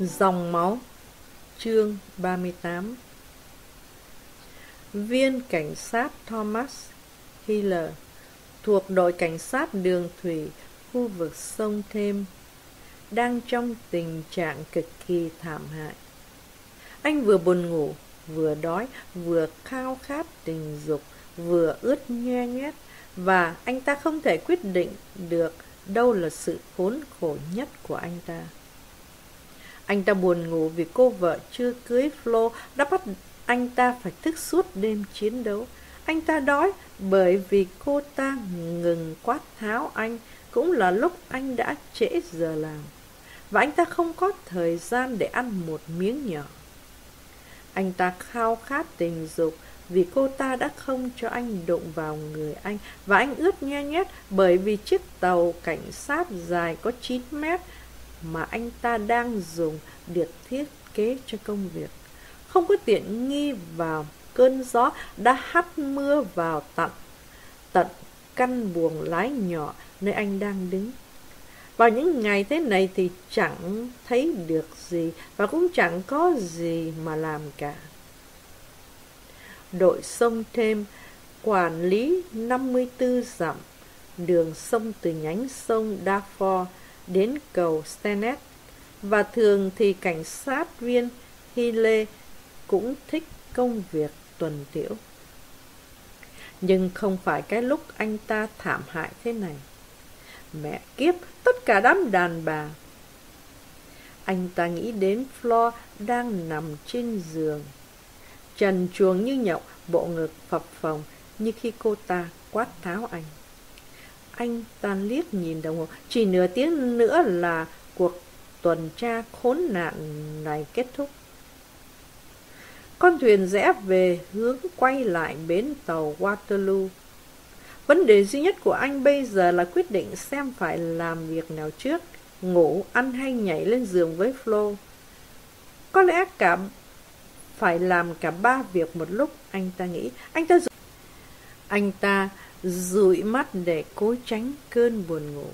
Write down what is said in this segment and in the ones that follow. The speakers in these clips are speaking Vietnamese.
Dòng máu Chương 38 Viên cảnh sát Thomas Hiller thuộc đội cảnh sát đường thủy khu vực sông Thêm đang trong tình trạng cực kỳ thảm hại. Anh vừa buồn ngủ, vừa đói, vừa khao khát tình dục, vừa ướt nhe nhét và anh ta không thể quyết định được đâu là sự khốn khổ nhất của anh ta. Anh ta buồn ngủ vì cô vợ chưa cưới Flo đã bắt anh ta phải thức suốt đêm chiến đấu. Anh ta đói bởi vì cô ta ngừng quát tháo anh, cũng là lúc anh đã trễ giờ làm. Và anh ta không có thời gian để ăn một miếng nhỏ. Anh ta khao khát tình dục vì cô ta đã không cho anh đụng vào người anh và anh ướt nhe nhét bởi vì chiếc tàu cảnh sát dài có 9 mét mà anh ta đang dùng được thiết kế cho công việc. Không có tiện nghi vào cơn gió đã hắt mưa vào tận tận căn buồng lái nhỏ nơi anh đang đứng. Vào những ngày thế này thì chẳng thấy được gì và cũng chẳng có gì mà làm cả. Đội sông thêm, quản lý 54 dặm, đường sông từ nhánh sông Darfur đến cầu Stenet và thường thì cảnh sát viên Hile cũng thích công việc tuần tiễu. Nhưng không phải cái lúc anh ta thảm hại thế này. Mẹ kiếp, tất cả đám đàn bà. Anh ta nghĩ đến Flo đang nằm trên giường. Trần chuồng như nhậu, bộ ngực phập phồng như khi cô ta quát tháo anh. Anh ta liếc nhìn đồng hồ, chỉ nửa tiếng nữa là cuộc tuần tra khốn nạn này kết thúc. Con thuyền rẽ về hướng quay lại bến tàu Waterloo. Vấn đề duy nhất của anh bây giờ là quyết định xem phải làm việc nào trước, ngủ, ăn hay nhảy lên giường với Flo. Có lẽ cả phải làm cả ba việc một lúc, anh ta nghĩ. Anh ta anh ta dụi mắt để cố tránh cơn buồn ngủ.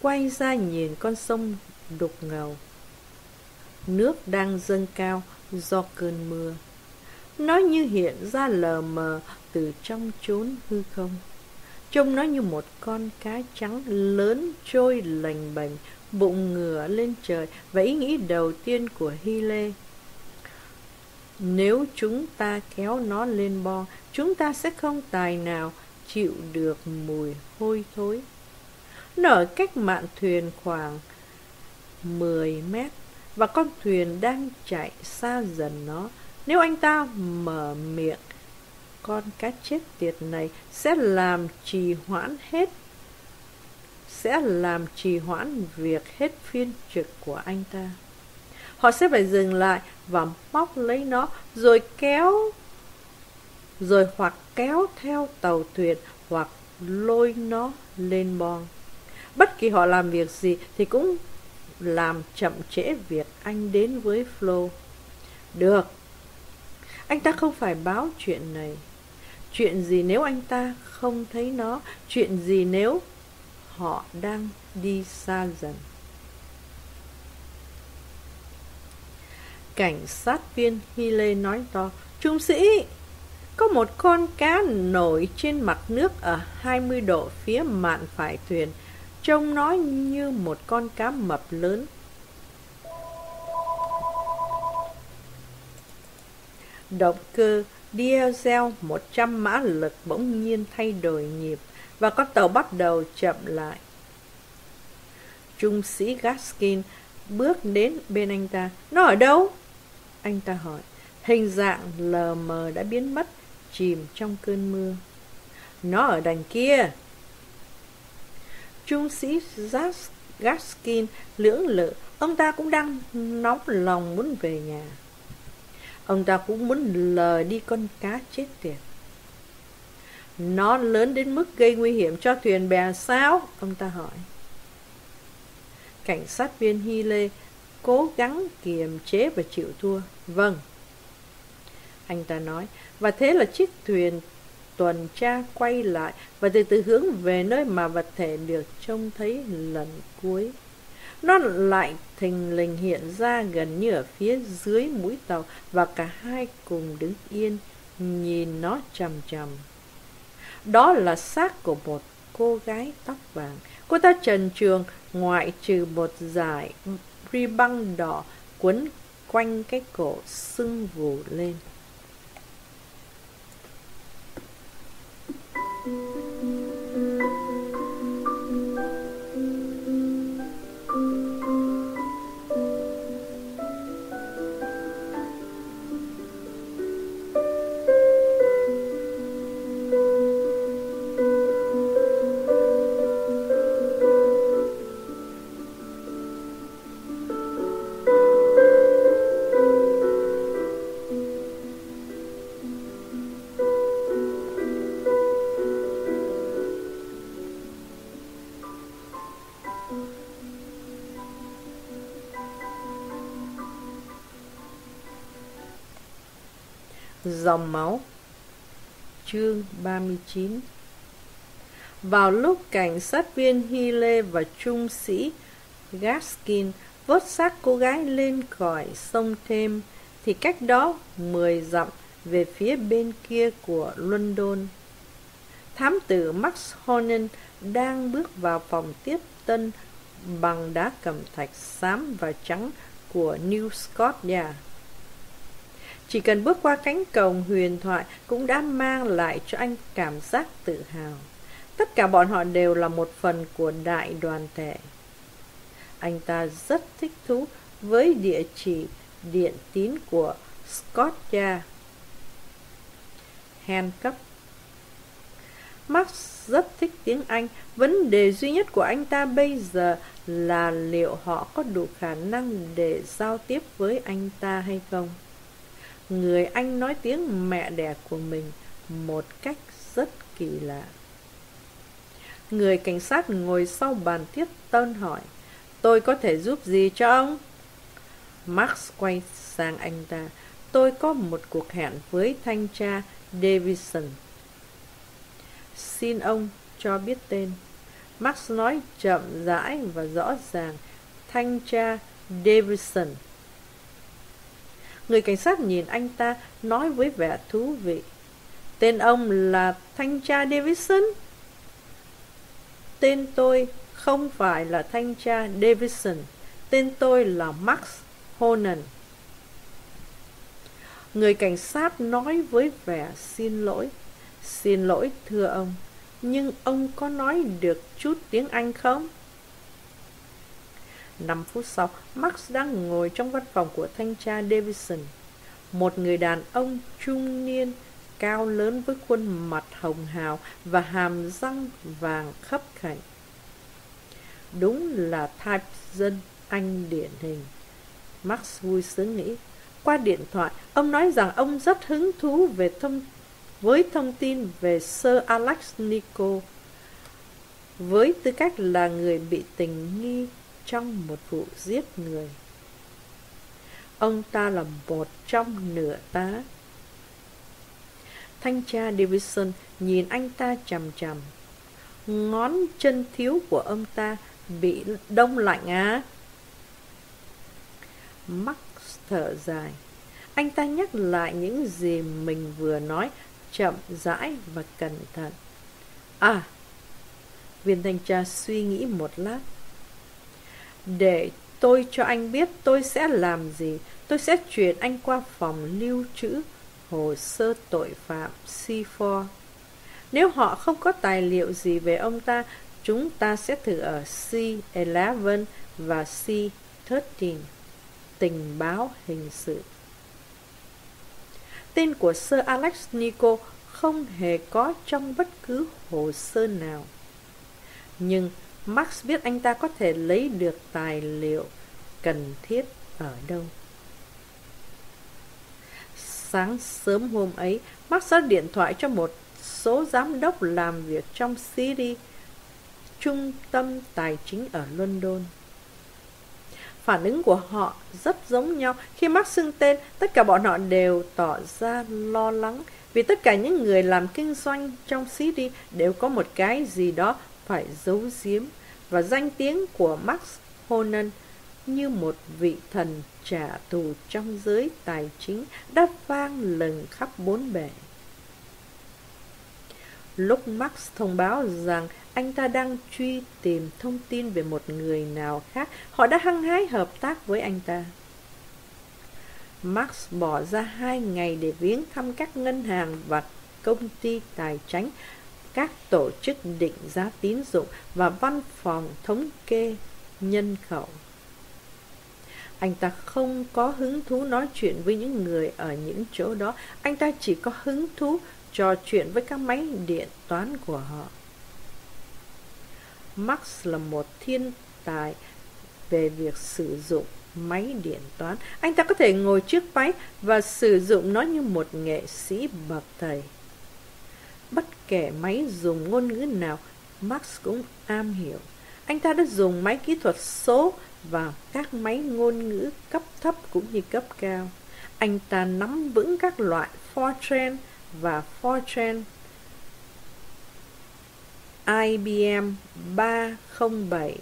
Quay ra nhìn con sông đục ngầu. Nước đang dâng cao do cơn mưa. Nó như hiện ra lờ mờ từ trong chốn hư không. Trông nó như một con cá trắng lớn trôi lành bềnh, bụng ngửa lên trời và ý nghĩ đầu tiên của Hy Lê. Nếu chúng ta kéo nó lên bo, chúng ta sẽ không tài nào chịu được mùi hôi thối. Nở cách mạn thuyền khoảng 10 mét và con thuyền đang chạy xa dần nó. Nếu anh ta mở miệng, con cá chết tiệt này sẽ làm trì hoãn hết sẽ làm trì hoãn việc hết phiên trực của anh ta. Họ sẽ phải dừng lại và móc lấy nó rồi kéo rồi hoặc kéo theo tàu thuyền hoặc lôi nó lên bon. Bất kỳ họ làm việc gì thì cũng làm chậm trễ việc anh đến với Flo. Được. Anh ta không phải báo chuyện này. Chuyện gì nếu anh ta không thấy nó? Chuyện gì nếu họ đang đi xa dần? Cảnh sát viên Hile nói to, Trung sĩ, có một con cá nổi trên mặt nước ở 20 độ phía mạn phải thuyền, trông nó như một con cá mập lớn. Động cơ diesel 100 mã lực bỗng nhiên thay đổi nhịp và con tàu bắt đầu chậm lại. Trung sĩ Gaskin bước đến bên anh ta. Nó ở đâu? Anh ta hỏi. Hình dạng lờ mờ đã biến mất, chìm trong cơn mưa. Nó ở đằng kia. Trung sĩ Gaskin lưỡng lự, ông ta cũng đang nóng lòng muốn về nhà. Ông ta cũng muốn lờ đi con cá chết tiệt. Nó lớn đến mức gây nguy hiểm cho thuyền bè sao? Ông ta hỏi. Cảnh sát viên Hy Lê cố gắng kiềm chế và chịu thua. Vâng. Anh ta nói. Và thế là chiếc thuyền tuần tra quay lại và từ từ hướng về nơi mà vật thể được trông thấy lần cuối. Nó lại thình lình hiện ra gần như ở phía dưới mũi tàu và cả hai cùng đứng yên, nhìn nó chằm chằm. Đó là xác của một cô gái tóc vàng. Cô ta trần trường ngoại trừ một dải ri băng đỏ quấn quanh cái cổ sưng vù lên. Dòng máu Chương 39 Vào lúc cảnh sát viên Hile và trung sĩ Gaskin vớt xác cô gái lên khỏi sông thêm, thì cách đó 10 dặm về phía bên kia của London. Thám tử Max Hornen đang bước vào phòng tiếp tân bằng đá cẩm thạch xám và trắng của New Scotland. Chỉ cần bước qua cánh cổng huyền thoại cũng đã mang lại cho anh cảm giác tự hào. Tất cả bọn họ đều là một phần của đại đoàn thể. Anh ta rất thích thú với địa chỉ điện tín của Scotia. Hancock Max rất thích tiếng Anh. Vấn đề duy nhất của anh ta bây giờ là liệu họ có đủ khả năng để giao tiếp với anh ta hay không người anh nói tiếng mẹ đẻ của mình một cách rất kỳ lạ. Người cảnh sát ngồi sau bàn tiếp tân hỏi, tôi có thể giúp gì cho ông? Max quay sang anh ta, tôi có một cuộc hẹn với thanh tra Davison. Xin ông cho biết tên. Max nói chậm rãi và rõ ràng, thanh tra Davison. Người cảnh sát nhìn anh ta nói với vẻ thú vị. Tên ông là Thanh tra Davidson? Tên tôi không phải là Thanh tra Davidson. Tên tôi là Max Honan. Người cảnh sát nói với vẻ xin lỗi. Xin lỗi thưa ông, nhưng ông có nói được chút tiếng Anh không? 5 phút sau, Max đang ngồi trong văn phòng của thanh tra Davidson. Một người đàn ông trung niên, cao lớn với khuôn mặt hồng hào và hàm răng vàng khắp khảnh. Đúng là type dân Anh điển hình. Max vui sướng nghĩ. Qua điện thoại, ông nói rằng ông rất hứng thú về thông với thông tin về Sir Alex Nico với tư cách là người bị tình nghi trong một vụ giết người. Ông ta là một trong nửa tá. Thanh tra Davidson nhìn anh ta chằm chằm. Ngón chân thiếu của ông ta bị đông lạnh á. Max thở dài. Anh ta nhắc lại những gì mình vừa nói, chậm rãi và cẩn thận. À, viên thanh tra suy nghĩ một lát. Để tôi cho anh biết tôi sẽ làm gì, Tôi sẽ chuyển anh qua phòng lưu trữ Hồ sơ tội phạm C4 Nếu họ không có tài liệu gì về ông ta, Chúng ta sẽ thử ở C11 và C13 Tình báo hình sự. Tên của Sir Alex Nico không hề có trong bất cứ hồ sơ nào. Nhưng Max biết anh ta có thể lấy được tài liệu cần thiết ở đâu. Sáng sớm hôm ấy, Max đã điện thoại cho một số giám đốc làm việc trong City, trung tâm tài chính ở London. Phản ứng của họ rất giống nhau. Khi Max xưng tên, tất cả bọn họ đều tỏ ra lo lắng vì tất cả những người làm kinh doanh trong City đều có một cái gì đó phải giấu giếm và danh tiếng của Max Honan như một vị thần trả thù trong giới tài chính đã vang lừng khắp bốn bể. Lúc Max thông báo rằng anh ta đang truy tìm thông tin về một người nào khác, họ đã hăng hái hợp tác với anh ta. Max bỏ ra hai ngày để viếng thăm các ngân hàng và công ty tài chính, các tổ chức định giá tín dụng và văn phòng thống kê nhân khẩu. Anh ta không có hứng thú nói chuyện với những người ở những chỗ đó, anh ta chỉ có hứng thú trò chuyện với các máy điện toán của họ. Max là một thiên tài về việc sử dụng máy điện toán. Anh ta có thể ngồi trước máy và sử dụng nó như một nghệ sĩ bậc thầy kẻ máy dùng ngôn ngữ nào, Max cũng am hiểu. Anh ta đã dùng máy kỹ thuật số và các máy ngôn ngữ cấp thấp cũng như cấp cao. Anh ta nắm vững các loại Fortran và Fortran IBM 307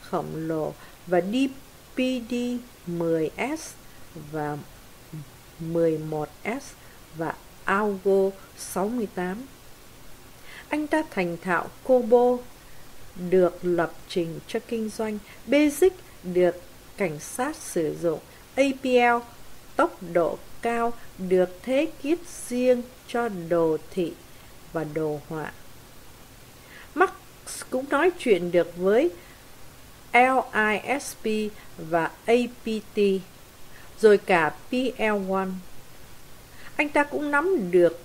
khổng lồ và DPD-10S và 11S và Algo 68. Anh ta thành thạo Kobo được lập trình cho kinh doanh, Basic được cảnh sát sử dụng, APL tốc độ cao được thế kiếp riêng cho đồ thị và đồ họa. Max cũng nói chuyện được với LISP và APT, rồi cả PL1. Anh ta cũng nắm được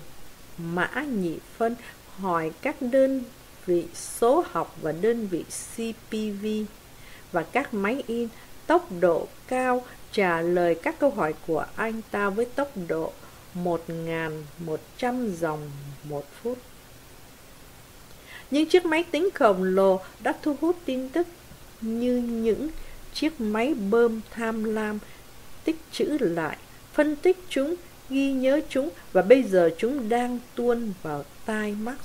mã nhị phân hỏi các đơn vị số học và đơn vị CPV và các máy in tốc độ cao trả lời các câu hỏi của anh ta với tốc độ 1.100 dòng một phút. Những chiếc máy tính khổng lồ đã thu hút tin tức như những chiếc máy bơm tham lam tích trữ lại, phân tích chúng, ghi nhớ chúng và bây giờ chúng đang tuôn vào tai Max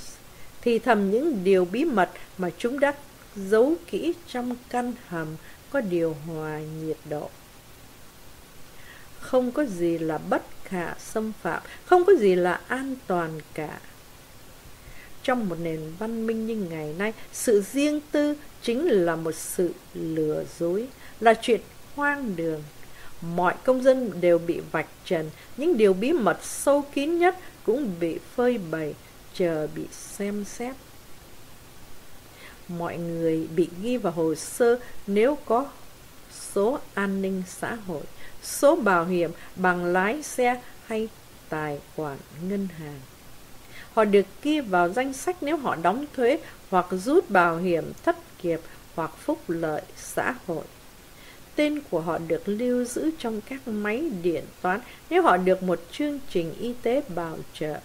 thì thầm những điều bí mật mà chúng đã giấu kỹ trong căn hầm có điều hòa nhiệt độ. Không có gì là bất khả xâm phạm, không có gì là an toàn cả. Trong một nền văn minh như ngày nay, sự riêng tư chính là một sự lừa dối, là chuyện hoang đường. Mọi công dân đều bị vạch trần, những điều bí mật sâu kín nhất cũng bị phơi bày, chờ bị xem xét. Mọi người bị ghi vào hồ sơ nếu có số an ninh xã hội, số bảo hiểm bằng lái xe hay tài khoản ngân hàng. Họ được ghi vào danh sách nếu họ đóng thuế hoặc rút bảo hiểm thất nghiệp hoặc phúc lợi xã hội. Tên của họ được lưu giữ trong các máy điện toán nếu họ được một chương trình y tế bảo trợ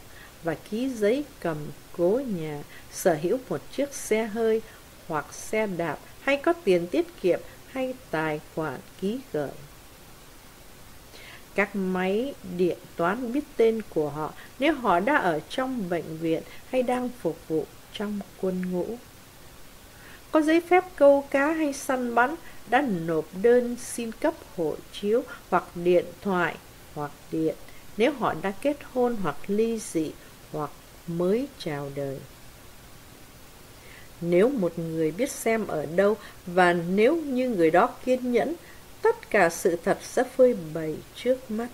và ký giấy cầm cố nhà, sở hữu một chiếc xe hơi hoặc xe đạp hay có tiền tiết kiệm hay tài khoản ký gửi. Các máy điện toán biết tên của họ nếu họ đã ở trong bệnh viện hay đang phục vụ trong quân ngũ. Có giấy phép câu cá hay săn bắn đã nộp đơn xin cấp hộ chiếu hoặc điện thoại hoặc điện nếu họ đã kết hôn hoặc ly dị hoặc mới chào đời. Nếu một người biết xem ở đâu và nếu như người đó kiên nhẫn, tất cả sự thật sẽ phơi bày trước mắt.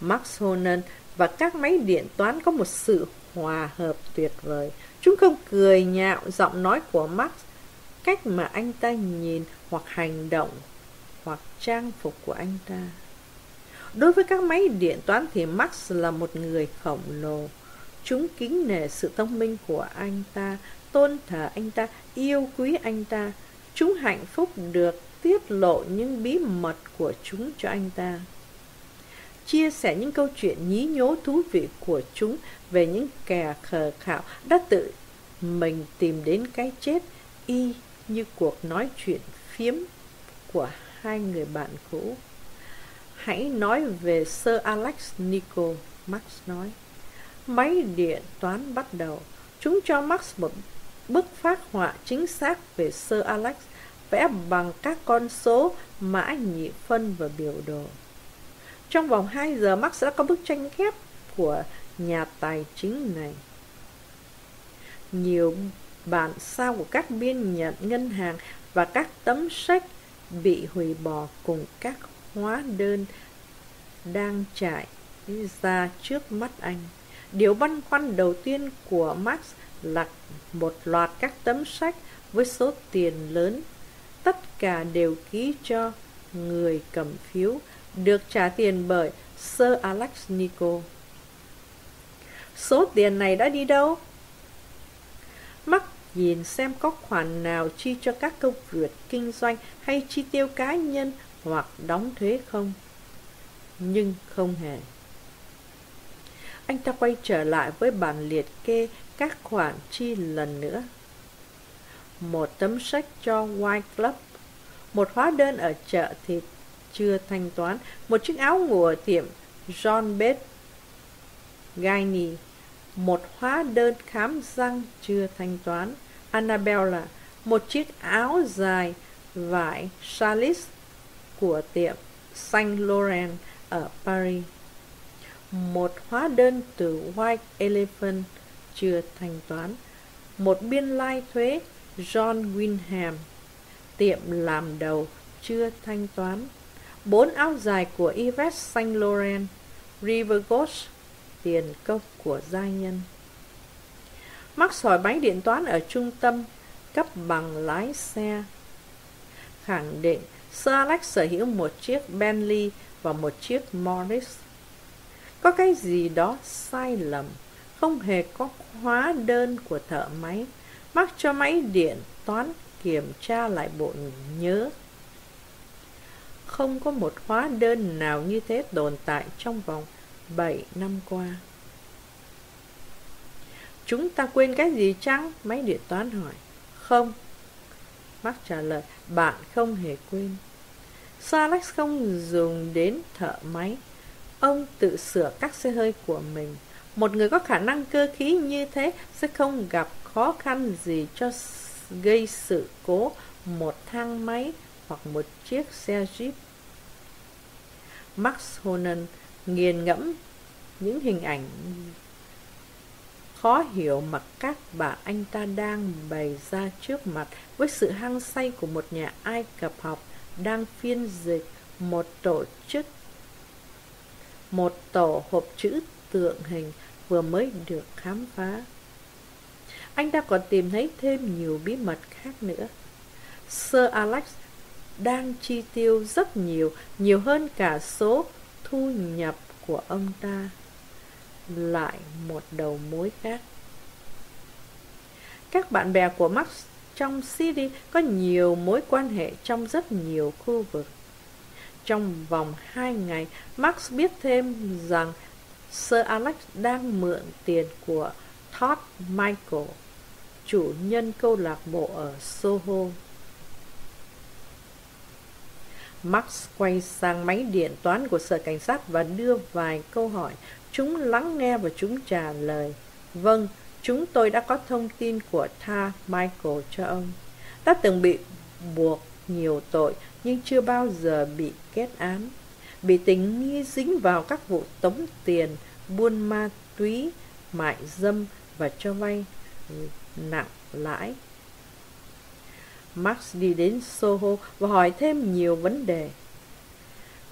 Max Honan và các máy điện toán có một sự hòa hợp tuyệt vời. Chúng không cười nhạo giọng nói của Max, cách mà anh ta nhìn hoặc hành động hoặc trang phục của anh ta. Đối với các máy điện toán thì Max là một người khổng lồ. Chúng kính nể sự thông minh của anh ta, tôn thờ anh ta, yêu quý anh ta. Chúng hạnh phúc được tiết lộ những bí mật của chúng cho anh ta. Chia sẻ những câu chuyện nhí nhố thú vị của chúng về những kẻ khờ khạo đã tự mình tìm đến cái chết y như cuộc nói chuyện phiếm của hai người bạn cũ. Hãy nói về Sir Alex Nico, Max nói. Máy điện toán bắt đầu. Chúng cho Max một bức phát họa chính xác về Sir Alex vẽ bằng các con số, mã nhị phân và biểu đồ. Trong vòng 2 giờ Max đã có bức tranh ghép của nhà tài chính này. Nhiều bản sao của các biên nhận ngân hàng và các tấm sách bị hủy bỏ cùng các hóa đơn đang trải ra trước mắt anh. Điều băn khoăn đầu tiên của Max là một loạt các tấm sách với số tiền lớn. Tất cả đều ký cho người cầm phiếu, được trả tiền bởi Sir Alex Nico. Số tiền này đã đi đâu? Max nhìn xem có khoản nào chi cho các công việc kinh doanh hay chi tiêu cá nhân hoặc đóng thuế không? Nhưng không hề. Anh ta quay trở lại với bản liệt kê các khoản chi lần nữa. Một tấm sách cho White Club, một hóa đơn ở chợ thịt chưa thanh toán, một chiếc áo ngủ ở tiệm John Bed Gaini, một hóa đơn khám răng chưa thanh toán, Annabella, một chiếc áo dài vải salis của tiệm Saint Laurent ở Paris. Một hóa đơn từ White Elephant chưa thanh toán. Một biên lai thuế John Winham, tiệm làm đầu chưa thanh toán. Bốn áo dài của Yves Saint Laurent, River Gauche, tiền công của gia nhân. Max hỏi máy điện toán ở trung tâm cấp bằng lái xe. Khẳng định Sir Alex sở hữu một chiếc Bentley và một chiếc Morris. Có cái gì đó sai lầm, không hề có hóa đơn của thợ máy. Mắc cho máy điện toán kiểm tra lại bộ nhớ. Không có một hóa đơn nào như thế tồn tại trong vòng 7 năm qua. Chúng ta quên cái gì chăng? Máy điện toán hỏi. Không. Mark trả lời, bạn không hề quên. Salax không dùng đến thợ máy. Ông tự sửa các xe hơi của mình. Một người có khả năng cơ khí như thế sẽ không gặp khó khăn gì cho gây sự cố một thang máy hoặc một chiếc xe Jeep. Max Honan nghiền ngẫm những hình ảnh khó hiểu mà các bạn anh ta đang bày ra trước mặt với sự hăng say của một nhà Ai Cập học đang phiên dịch một tổ chức một tổ hộp chữ tượng hình vừa mới được khám phá. Anh ta còn tìm thấy thêm nhiều bí mật khác nữa. Sir Alex đang chi tiêu rất nhiều, nhiều hơn cả số thu nhập của ông ta lại một đầu mối khác. Các bạn bè của Max trong City có nhiều mối quan hệ trong rất nhiều khu vực. Trong vòng 2 ngày, Max biết thêm rằng Sir Alex đang mượn tiền của Todd Michael, chủ nhân câu lạc bộ ở Soho. Max quay sang máy điện toán của sở cảnh sát và đưa vài câu hỏi Chúng lắng nghe và chúng trả lời. Vâng, chúng tôi đã có thông tin của Tha Michael cho ông. Đã từng bị buộc nhiều tội Nhưng chưa bao giờ bị kết án. Bị tình nghi dính vào các vụ tống tiền Buôn ma túy, mại dâm và cho vay nặng lãi. Max đi đến Soho và hỏi thêm nhiều vấn đề.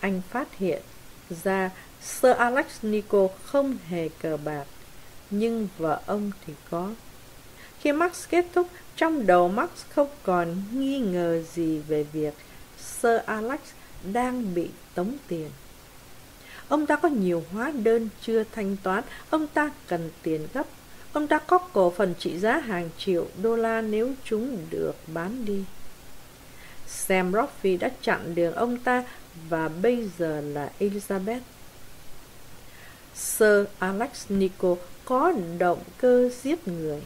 Anh phát hiện ra Sir Alex Nico không hề cờ bạc, nhưng vợ ông thì có. Khi Max kết thúc, trong đầu Max không còn nghi ngờ gì về việc Sir Alex đang bị tống tiền. Ông ta có nhiều hóa đơn chưa thanh toán, ông ta cần tiền gấp. Ông ta có cổ phần trị giá hàng triệu đô la nếu chúng được bán đi. Sam Roffey đã chặn đường ông ta và bây giờ là Elizabeth. Sir Alex Nico có động cơ giết người.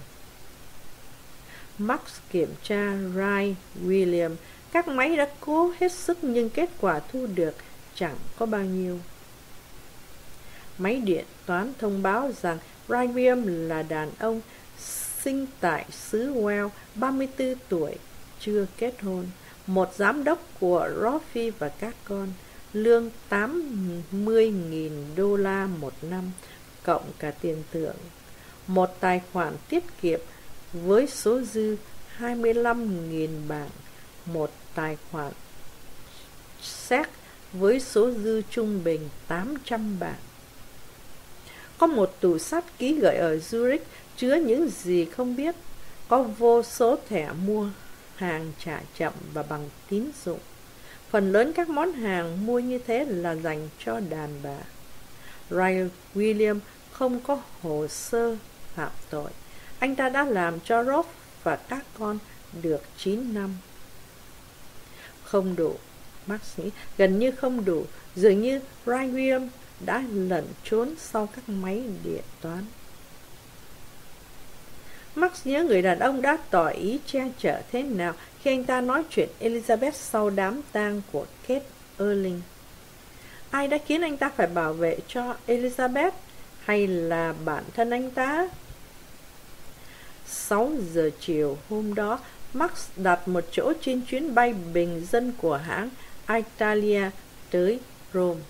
Max kiểm tra Ray William. Các máy đã cố hết sức nhưng kết quả thu được chẳng có bao nhiêu. Máy điện toán thông báo rằng Ray William là đàn ông sinh tại xứ Wales, 34 tuổi, chưa kết hôn. một giám đốc của Roffy và các con, lương 80.000 đô la một năm, cộng cả tiền thưởng. Một tài khoản tiết kiệm với số dư 25.000 bảng, một tài khoản xét với số dư trung bình 800 bảng. Có một tủ sắt ký gửi ở Zurich chứa những gì không biết, có vô số thẻ mua hàng trả chậm và bằng tín dụng. Phần lớn các món hàng mua như thế là dành cho đàn bà. Ray William không có hồ sơ phạm tội. Anh ta đã làm cho Rob và các con được 9 năm. Không đủ, bác sĩ, gần như không đủ, dường như Ray William đã lẩn trốn sau các máy điện toán. Max nhớ người đàn ông đã tỏ ý che chở thế nào khi anh ta nói chuyện Elizabeth sau đám tang của Kate Erling. Ai đã khiến anh ta phải bảo vệ cho Elizabeth hay là bản thân anh ta? 6 giờ chiều hôm đó, Max đặt một chỗ trên chuyến bay bình dân của hãng Italia tới Rome.